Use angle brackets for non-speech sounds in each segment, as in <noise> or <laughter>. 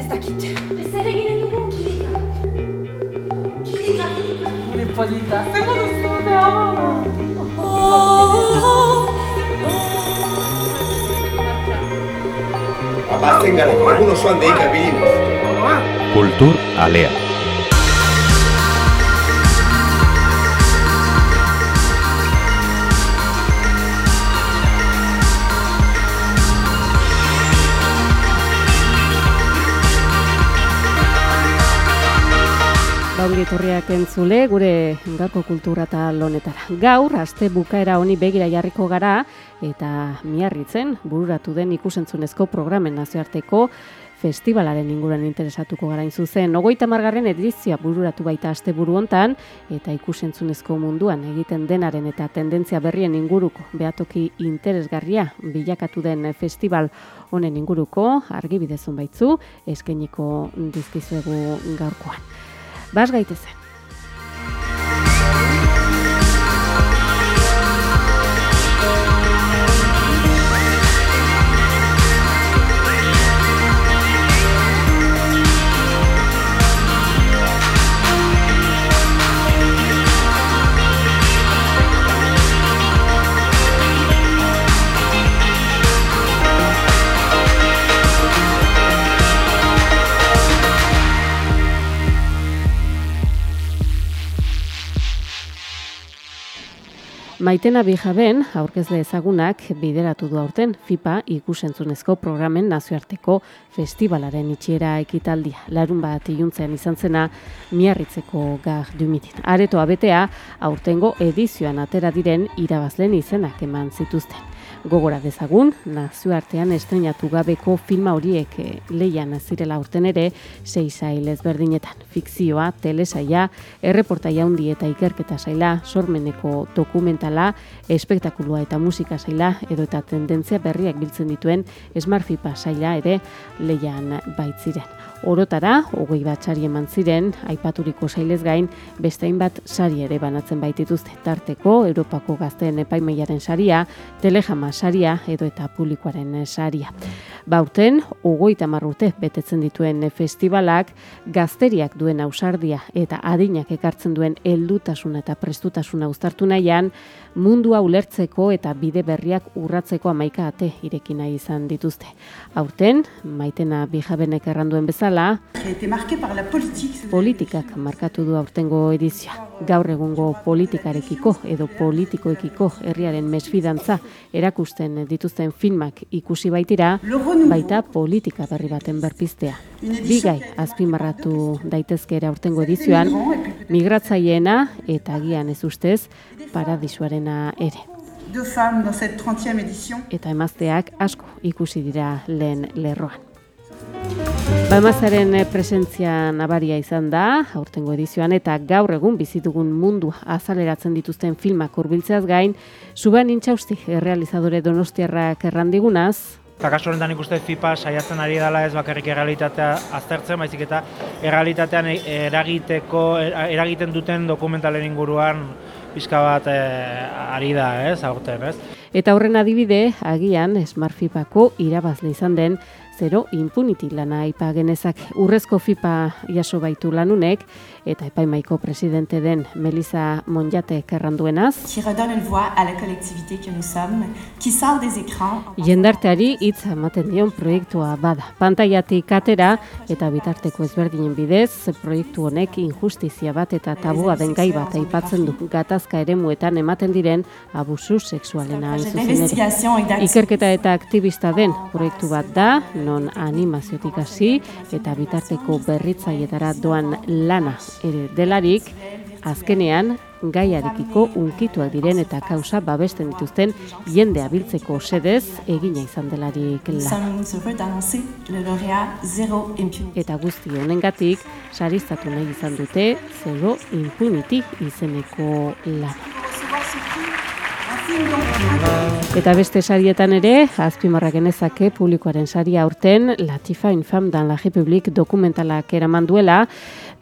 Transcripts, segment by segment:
Ez dakit. Ez ere ginen dugu kilika. Kilika, kilika. Gure polita. Zego duzu, Abazten gara, egun osoan deika bilinez. Kultur Alea. Baungi etorriak entzule, gure gaurko kultura eta lonetara. Gaur, aste bukaera honi begira jarriko gara, eta miarritzen, bururatu den ikusentzunezko programen nazioarteko festivalaren inguruan interesatuko gara zuzen. Ogoita margarren edizioa bururatu baita aste buru hontan, eta ikusentzunezko munduan egiten denaren eta tendentzia berrien inguruko behatoki interesgarria bilakatu den festival honen inguruko argibidezun baitzu, eskeniko dizkizuegu gaurkoan. Bas gaitezen. Maitena Bijaben, aurkezle ezagunak bideratu du aurten FIPA ikusentzunezko programen nazioarteko festivalaren itxiera ekitaldia. Larun bat iuntzean izan zena miarritzeko gar dumitin. Areto abetea, aurtengo edizioan atera diren irabazlen izenak eman zituzten gogora dezagun, nazioartean estrenatu gabeko filma horiek eh, leian zirela urten ere, sei zail ezberdinetan, fikzioa, telesaia, erreportaia handi eta ikerketa zaila, sormeneko dokumentala, espektakulua eta musika zaila, edo eta tendentzia berriak biltzen dituen esmarfipa zaila ere leian baitziren. Orotara, hogei bat sari eman ziren, aipaturiko sailez gain, beste hainbat sari ere banatzen baitituzte tarteko, Europako gazteen epaimeiaren saria, telejama saria edo eta publikoaren saria. Baurten, ogoita marrute betetzen dituen festivalak, gazteriak duen ausardia eta adinak ekartzen duen heldutasuna eta prestutasuna uztartu nahian, mundua ulertzeko eta bide berriak urratzeko amaika ate irekina izan dituzte. Aurten, maitena bijabenek erranduen bezala, politikak markatu du aurtengo edizioa. Gaur egungo politikarekiko edo politikoekiko herriaren mesfidantza erakusten dituzten filmak ikusi baitira, baita politika berri baten berpiztea. Bigai azpimarratu daitezke ere aurtengo edizioan, migratzaileena eta agian ez ustez paradisuarena ere. Eta emazteak asko ikusi dira lehen lerroan. Baimazaren presentzia nabaria izan da, aurtengo edizioan, eta gaur egun bizitugun mundu azaleratzen dituzten filmak urbiltzeaz gain, zuban intxausti realizadore donostiarrak errandigunaz, Eta kasu honetan ikuste FIPA saiatzen ari dela ez bakarrik errealitatea aztertzen, baizik eta errealitatean eragiteko, eragiten duten dokumentalen inguruan pizka bat eh, ari da, ez, aurten, ez. Eta horren adibide, agian, Smart FIPako irabazle izan den zero impunity lana aipa genezak. Urrezko FIPA jaso baitu lanunek eta epaimaiko presidente den Melisa Monjate kerranduenaz. Jendarteari hitz ematen dion proiektua bada. Pantaiatik atera eta bitarteko ezberdinen bidez, proiektu honek injustizia bat eta tabua den gai bat aipatzen du. Gatazka eremuetan ematen diren abusu sexualena hain Ikerketa eta aktivista den proiektu bat da, non animaziotik hasi eta bitarteko berritzaietara doan lana ere delarik, azkenean gaiarekiko unkituak diren eta kausa babesten dituzten jende abiltzeko sedez egina izan delarik lan. Eta guzti honengatik saristatu nahi izan dute Zero Impunity izeneko lan. Eta beste sarietan ere, azpimarra genezake publikoaren saria aurten Latifa Infam dan la Republik dokumentalak eraman duela,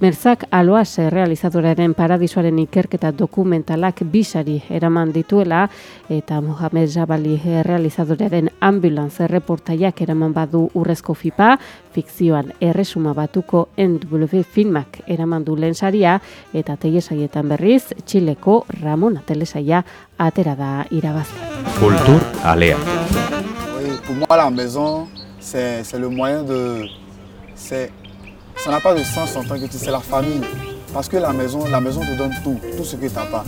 Merzak Aloaz realizadoraren paradisoaren ikerketa dokumentalak bisari eraman dituela. Eta Mohamed Jabali realizadorearen ambulance reportaiak eraman badu urrezko fipa, fikzioan erresuma batuko NW filmak eraman du lehen saria eta teiesaietan berriz, Txileko Ramona telesaia atera da irabazte. Kultur Alea. Pour moi, la maison, c'est le moyen de... Ça n'a pas de sens en tant que tu c'est la famille. Parce que la maison, la maison te donne tout, tout ce que tu n'as pas.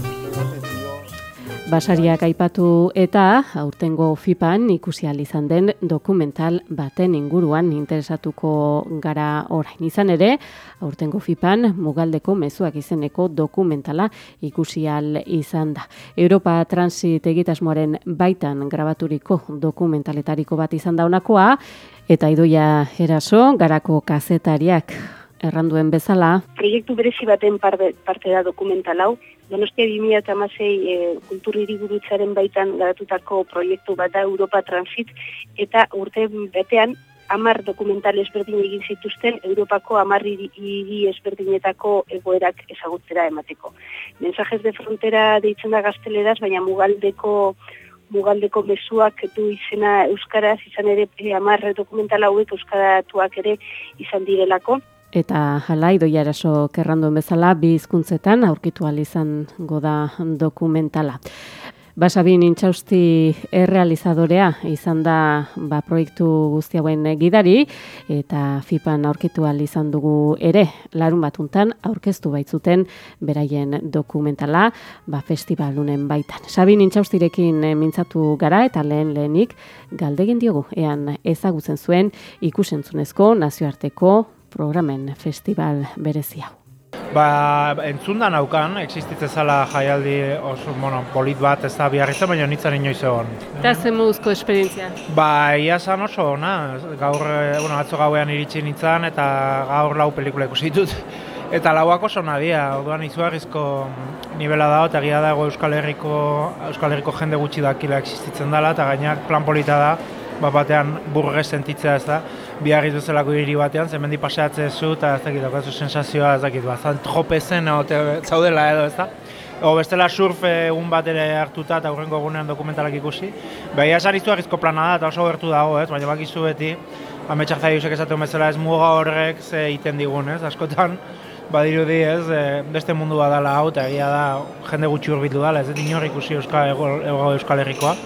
Basariak aipatu eta aurtengo FIPAN ikusi izan den dokumental baten inguruan interesatuko gara orain izan ere, aurtengo FIPAN mugaldeko mezuak izeneko dokumentala ikusi izan da. Europa Transit egitasmoaren baitan grabaturiko dokumentaletariko bat izan da eta idoia eraso garako kazetariak erranduen bezala. Proiektu berezi baten parte da dokumental hau. Donostia 2016 e, kultur hiriburutzaren baitan garatutako proiektu bat da Europa Transit eta urte betean amar dokumental ezberdin egin zituzten Europako amar hiri ezberdinetako egoerak ezagutzera emateko. Mensajes de frontera deitzen da gazteleraz, baina mugaldeko mugaldeko mezuak du izena euskaraz, izan ere e, amar dokumental hauek euskaratuak ere izan direlako eta hala idoia eraso kerranduen bezala bi hizkuntzetan aurkitu izan goda dokumentala. Basabin intxausti errealizadorea izan da ba, proiektu guzti hauen gidari eta FIPAN aurkitu izan dugu ere larun batuntan aurkeztu baitzuten beraien dokumentala ba, festivalunen baitan. Sabin intxaustirekin mintzatu gara eta lehen lehenik galdegin diogu ean ezagutzen zuen ikusentzunezko nazioarteko programen festival berezi hau. Ba, entzun da naukan, existitze zala jaialdi oso, bueno, polit bat ez da biarritzen, baina nintzen inoiz egon. Eta zen moduzko esperientzia? Ba, ia zan oso, na, gaur, eh, bueno, atzo gauean iritsi nintzen, eta gaur lau pelikula ikusi ditut. <laughs> Eta lauak oso nadia, orduan izugarrizko nivela da, eta gira dago Euskal Herriko, Euskal Herriko jende gutxi dakila existitzen dela, eta gainak plan polita da, bat batean burre sentitzea ez da, biarriz bezalako hiri batean, zemendi paseatze zu eta ez dakit, okazu sensazioa ez dakit, ba, zan tropezen zaudela edo ez da. O bestela surf egun bat ere hartuta eta aurrengo egunean dokumentalak ikusi. Baina esan iztu agizko plana da eta oso gertu dago, ez? baina bakizu beti, ametsak zaiusek esaten bezala ez muga horrek ze iten digun, ez? askotan badirudi ez, e, beste mundu badala hau eta egia da jende gutxi urbitu dela, ez dut inor ikusi Euskal, Euskal Herrikoa.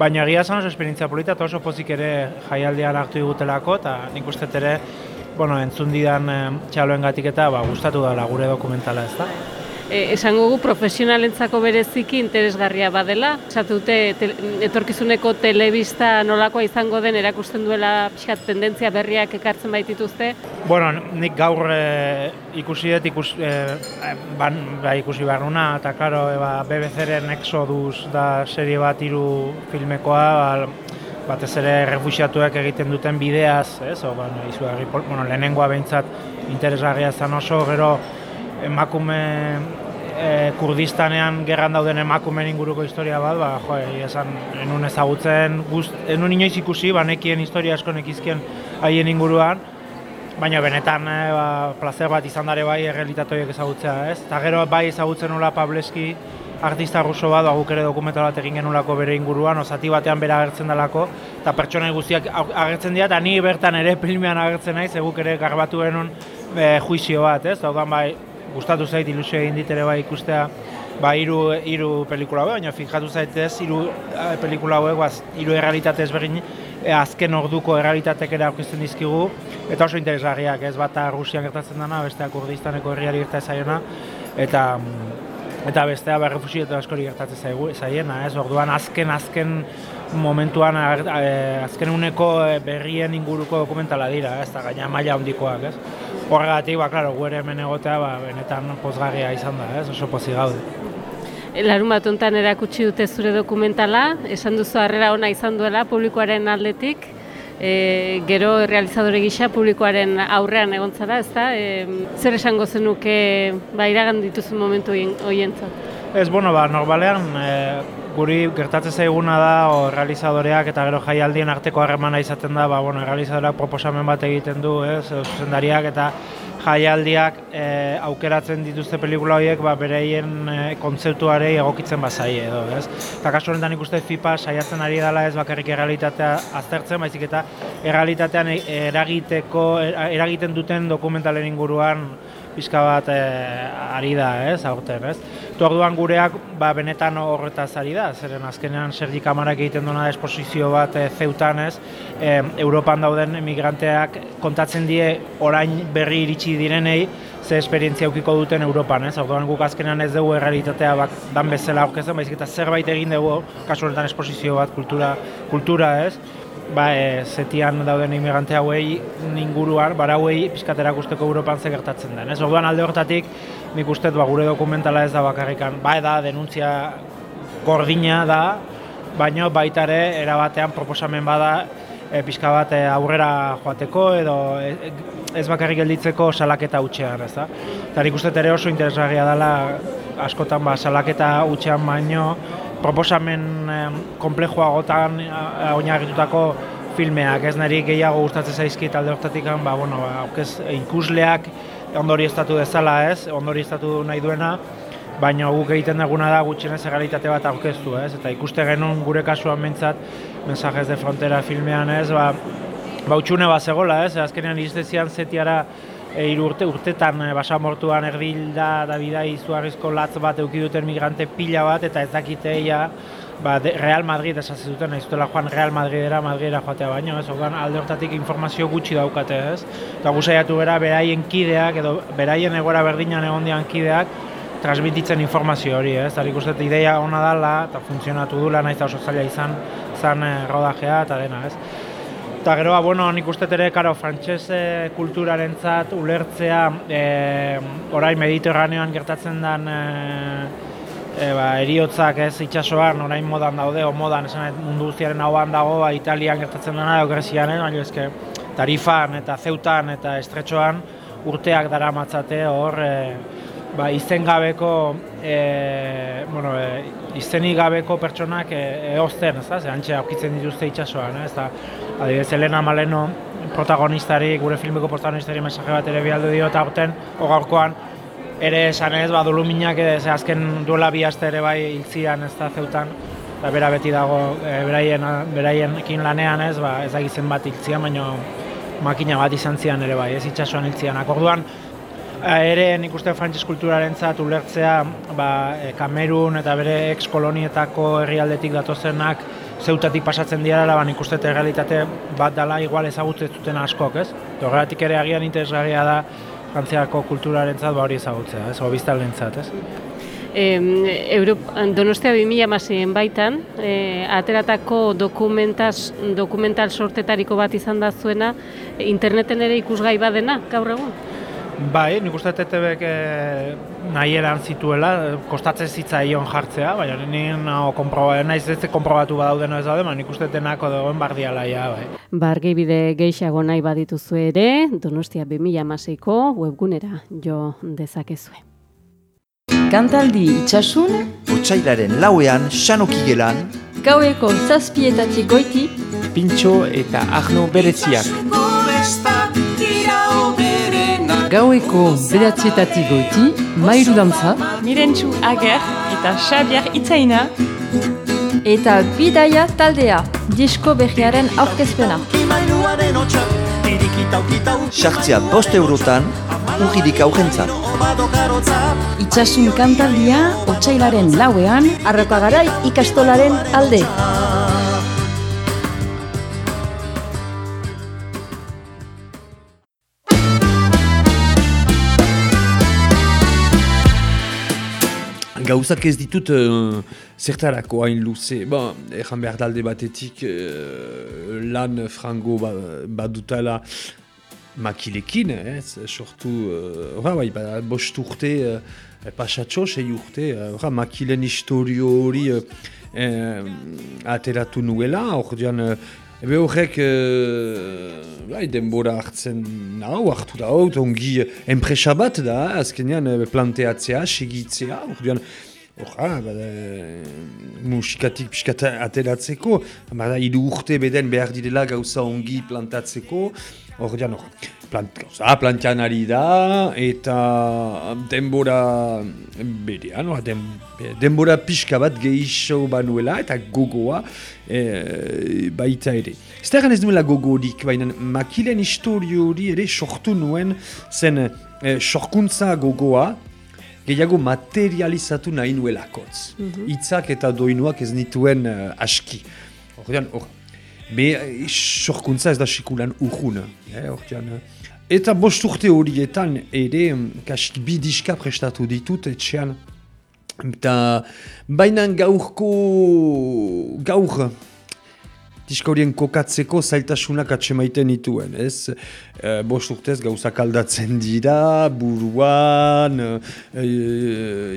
Baina egia zan oso esperientzia polita eta oso pozik ere jaialdian hartu digutelako eta nik ere bueno, entzun didan e, txaloen gatik eta ba, gustatu dela gure dokumentala ez da. E, esango gu profesionalentzako bereziki interesgarria badela. Esatu dute etorkizuneko telebista nolakoa izango den erakusten duela pixkat tendentzia berriak ekartzen baitituzte? Bueno, nik gaur e, ikusi dut ikus, e, ban, ba, ikusi barruna, eta klaro, e, ba, BBC-ren Exodus da serie bat hiru filmekoa, ba, batez ere refusiatuak egiten duten bideaz, ez, o, bueno, izugarri, bueno, lehenengoa behintzat interesgarria zen oso, gero emakume e, Kurdistanean gerran dauden emakumeen inguruko historia bat, ba, jo, esan, enun ezagutzen, gust, enun inoiz ikusi, ba, nekien historia asko nekizkien haien inguruan, baina benetan e, ba, placer bat izan dare bai errealitatoiek ezagutzea, ez? Eta gero bai ezagutzen nula Pableski, artista ruso bat, ba, guk ere dokumental bat egin genulako bere inguruan, osati batean bera agertzen dalako, eta pertsona guztiak agertzen dira, eta ni bertan ere <laughs> filmean agertzen naiz, eguk ere garbatu genuen e, juizio bat, ez? Daukan bai, gustatu zait ilusio egin dit bai ikustea. Ba hiru hiru pelikula hauek baina fijatu zaitez hiru eh, pelikula hauek ba hiru errealitate ezberdin e, azken orduko errealitatek ere aurkezten dizkigu. Eta oso interesgarriak ez bata Rusian gertatzen dana bestea Kurdistaneko herriari gerta zaiona eta eta bestea ba refusiatu askori gertatzen zaigu zaiena ez orduan azken azken momentuan eh, azken uneko berrien inguruko dokumentala dira ez da gaina maila hondikoak ez horregatik, ba, klaro, gu ere hemen egotea, ba, benetan pozgarria izan da, ez, oso pozik gaude. Larun bat ontan erakutsi dute zure dokumentala, esan duzu harrera ona izan duela publikoaren aldetik, e, gero realizadore gisa publikoaren aurrean egon zara, ez da? E, zer esango zenuke ba, iragan dituzun momentu horientzat? Ez, bueno, ba, normalean, e, guri gertatzen zaiguna da, o, realizadoreak eta gero jaialdien arteko harremana izaten da, ba, bueno, realizadoreak proposamen bat egiten du, ez, edo zuzendariak eta jaialdiak e, aukeratzen dituzte pelikula horiek ba, bereien e, kontzeptuarei egokitzen bazai edo, ez? Eta kasu honetan ikuste FIFA saiatzen ari dela ez bakarrik errealitatea aztertzen, baizik eta errealitatean eragiteko, eragiten duten dokumentalen inguruan pixka bat e, ari da, ez, aurten, ez? Tu orduan gureak, ba, benetan horretaz ari da, zeren azkenean Sergi Kamarak egiten duena esposizio bat e, zeutan, ez, e, Europan dauden emigranteak kontatzen die orain berri iritsi direnei, ze esperientzia aukiko duten Europan, ez? Orduan guk azkenean ez dugu errealitatea bak, dan bezala aurkezten, baizik eta zerbait egin dugu, kasu honetan esposizio bat, kultura, kultura, ez? Ba, e, zetian dauden imigrante hauei inguruan, barauei pizkatera guzteko Europan ze gertatzen den. Ez orduan alde hortatik, nik uste ba, gure dokumentala ez da bakarrikan, ba da denuntzia gordina da, baino baita ere erabatean proposamen bada e, pizka bat e, aurrera joateko edo e, ez bakarrik gelditzeko salaketa utxean, ez da? Eta nik uste ere oso interesgarria dela askotan ba, salaketa utxean baino proposamen konplejoagotan oinarritutako filmeak, ez nari gehiago gustatzen zaizkit alde hortatik, ba, bueno, ba, aukez, ikusleak ondori estatu dezala ez, ondori estatu nahi duena, baina guk egiten duguna da gutxienez egalitate bat aurkeztu, ez? Eta ikuste genuen gure kasuan mentzat, mensajes de frontera filmean ez, ba, ba utxune bat zegoela, ez? Azkenean iztezian zetiara e, urte, urtetan e, basamortuan erdilda da bidai izugarrizko latz bat eukiduten migrante pila bat eta ez dakiteia ba, Real Madrid esatzen duten, ez dutela joan Real Madridera, Madridera joatea baino, ez orduan alde hortatik informazio gutxi daukate, ez? Eta guzaiatu bera, beraien kideak, edo beraien egora berdinan egon dian kideak, transmititzen informazio hori, ez? Eta ikusten ideia ona dela, eta funtzionatu dula, nahiz oso zaila izan, zan eh, rodajea eta dena, ez? Eta gero, ba, bueno, nik uste ere, karo, frantxez kulturaren zat, ulertzea, e, orain mediterranean gertatzen den e, e, ba, eriotzak ez itxasoan, orain modan daude, o modan, esan mundu guztiaren hauan dago, ba, Italian gertatzen dena, edo Grezian, baina ezke, tarifan eta zeutan eta estretxoan urteak dara matzate hor, e, ba, izen gabeko e, bueno, e, izenik gabeko pertsonak e, ez da, ze antxe aukitzen dituzte itxasoan, ez da, adibidez, Elena Maleno protagonistari, gure filmeko protagonistari mensaje bat ere bialdu dio, eta aurten, hogarkoan, ere esan ez, ba, doluminak, ez, azken duela bi ere bai hiltzian ez da zeutan, eta bera beti dago, e, beraien, beraien ekin lanean ez, ba, ez da gizen bat hiltzian, baina makina bat izan zian ere bai, ez itxasoan hiltzian. Orduan, ere nik uste frantziz kulturaren zat ulertzea ba, Kamerun eta bere ex-kolonietako herrialdetik datozenak zeutatik pasatzen dira, ba, nik uste realitate bat dela igual ezagutzen zuten askok, ez? Horregatik ere agian interesgarria da frantziako kulturaren zat ba, hori ezagutzea, ez? Obiztalen zat, ez? Eh, Europa, Donostia 2000 baitan, eh, ateratako dokumental sortetariko bat izan da zuena, interneten ere ikusgai badena, gaur egun? Bai, nik uste TTBek eh, nahi eran zituela, kostatzen zitza ion jartzea, baina nien no, komproba, naiz ez konprobatu badauden ez daude, nik uste tenako dagoen bardiala ja, bai. Bargi bide geixago nahi badituzu ere, Donostia 2006ko webgunera jo dezakezue. Kantaldi itxasun, Otsailaren lauean, xanoki gelan, gaueko zazpietatik goiti, Pintxo eta Arno Bereziak gaueko bedatzietatik goiti, mairu dantza, Mirentxu Ager eta Xabier Itzaina, eta Bidaia Taldea, disko berriaren aurkezpena. Sartzea bost eurotan, urridik aurrentzat. Itxasun kantaldia, otxailaren lauean, arrokagarai ikastolaren alde. Gauzak ez ditut uh, zertarako hain luze. Ba, ejan behar dalde batetik uh, lan frango ba, badutala makilekin, ez, sortu, uh, bai, ba, bost urte, uh, pasatxo, sei urte, uh, makilen historio hori uh, uh, ateratu nuela, hor Ebe horrek, uh, bai, denbora hartzen nahu, hartu da hau, ongi enpresa bat da, azkenean planteatzea, segitzea, ordean, Orra, bada, musikatik pixkat ateratzeko, bada, hiru urte beden behar direla gauza ongi plantatzeko, hor dian, hor, plant, gauza, plantean ari da, eta denbora berean, hor, den, denbora pixka bat gehiago banuela, eta gogoa e, baita ere. Ez da ez duela gogorik, baina makilen historio hori ere sortu nuen zen e, sorkuntza gogoa, gehiago materializatu nahi nuelakotz. Mhm. Hitzak eta doinuak ez nituen uh, aski. Ordean, hor, be, eh, sorkuntza ez da sikulan urrun. Eh, ordean, eh. eta bost urte horietan ere, mm, kasik bi diska prestatu ditut etxean. Eta baina gaurko, gaur, diska horien kokatzeko zailtasunak atsemaiten dituen, ez? E, bost urtez gauzak aldatzen dira, buruan, e,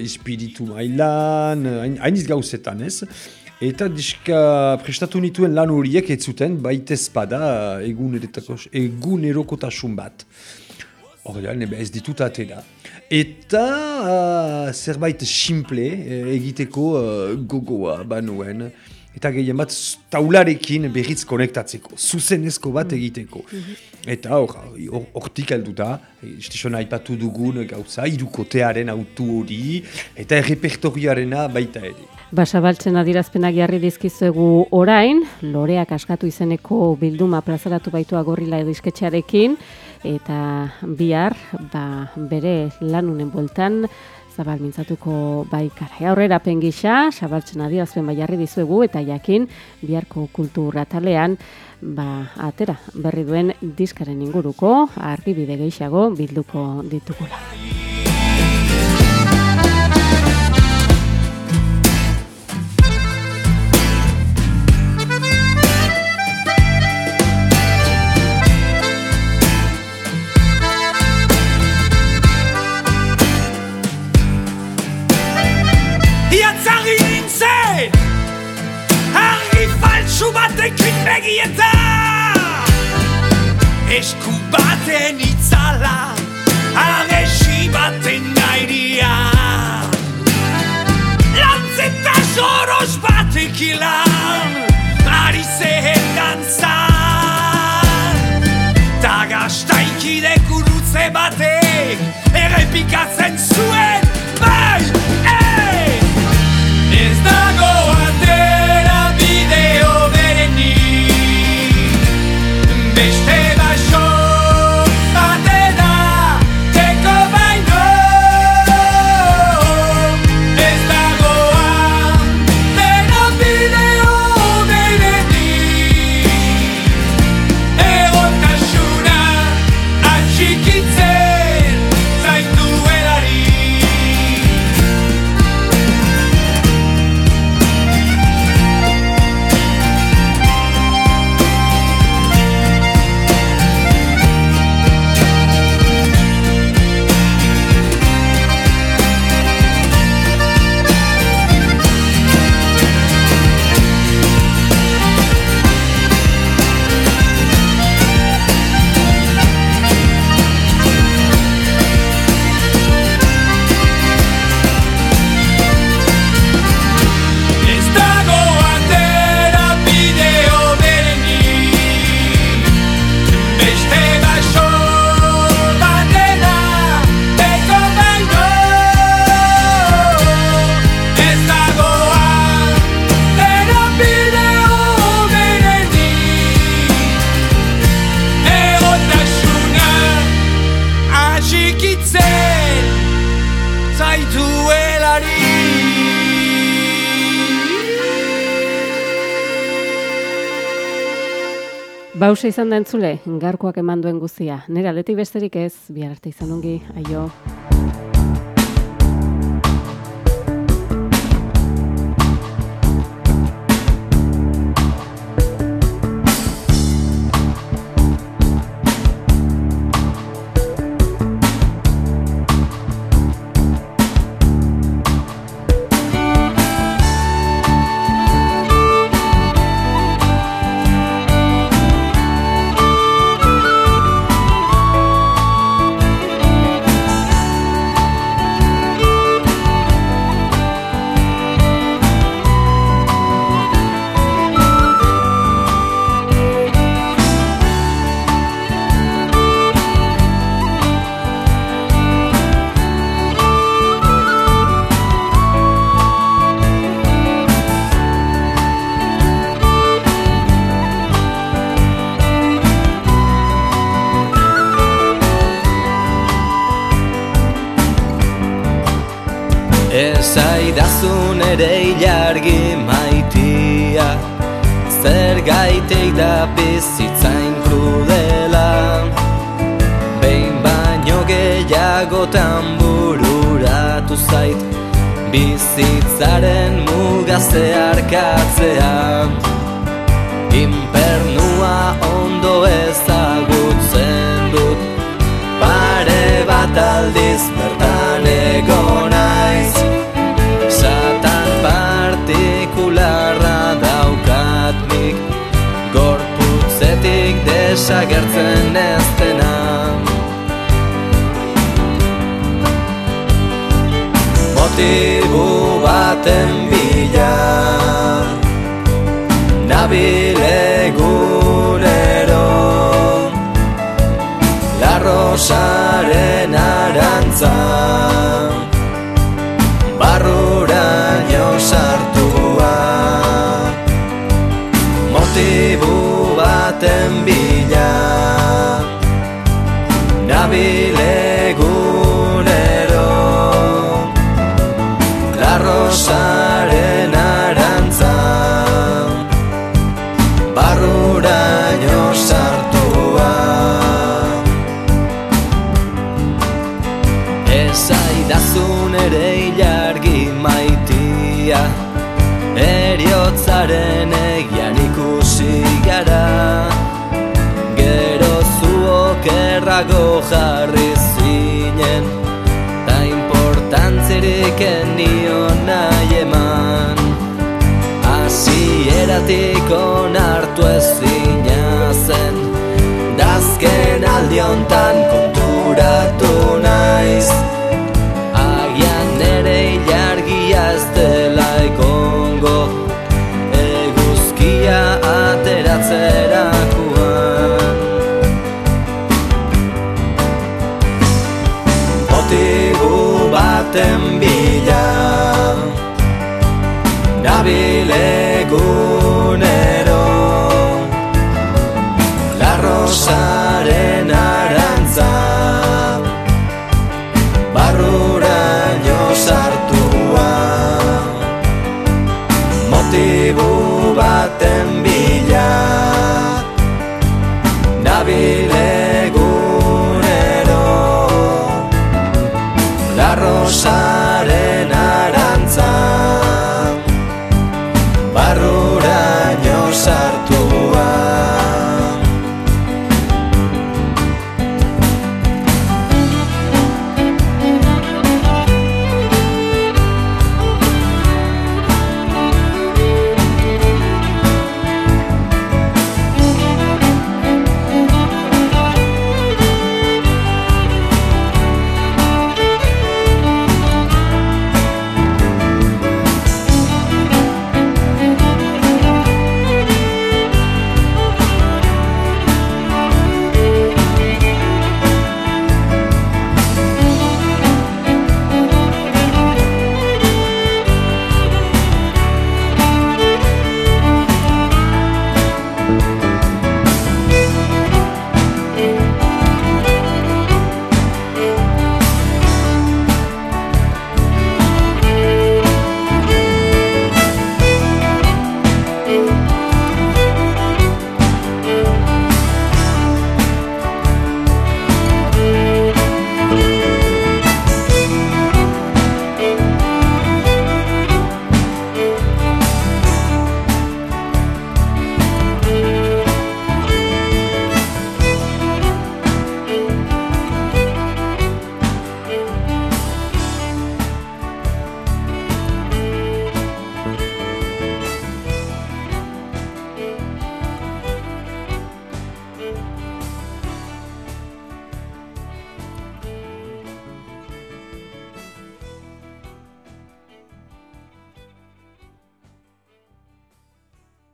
espiritu mailan, hain- hainiz gauzetan, ez? Eta diska prestatu nituen lan horiek ez zuten baitez bada eguneretako- egunerokotasun bat. Ebe ez ditut atera. Eta uh, zerbait simple eh, egiteko uh, gogoa banuen. Eta gehien bat taularekin berriz konektatzeko, zuzenezko bat egiteko. Eta hor, hor- hortik helduta, estizona aipatu dugun gauza, irukotearen autu hori, eta errepertorioarena baita ere. Basabaltzen adirazpenak jarri dizkizuegu orain, loreak askatu izeneko bilduma plazaratu baitu agorrila edisketxearekin, eta bihar, ba, bere lanunen bueltan, zabal mintzatuko baikara. Aurrera pengisa, sabaltzen adirazpen bai jarri dizuegu, eta jakin, biharko kultur atalean, ba, atera, berri duen diskaren inguruko, argibide gehiago bilduko ditugula. Begietan Esku baten itzala Aresi baten gairia. Lantzeta soros batek ilan Ari zehen dantzan. Ta gastaikide gurutze batek Errepikatzen zuen Bausa izan da entzule, garkoak eman duen guzia. Nera aldetik besterik ez, bihar arte izan ongi, aio. Esaidazun ere ilargi maitia Zer gaitek da bizitzain krudela. Behin baino gehiagotan bururatu zait Bizitzaren mugazte arkatzea desagertzen ez dena. Motibu baten bila Nabil egunero. La rosaren arantza Barruraino Eriotzaren egian ikusi gara. Gero zuok errago jarri zinen Ta importantzirik enion nahi eman. Hasieratik onartu ezina zen Dazken aldiontan konturatu Nabil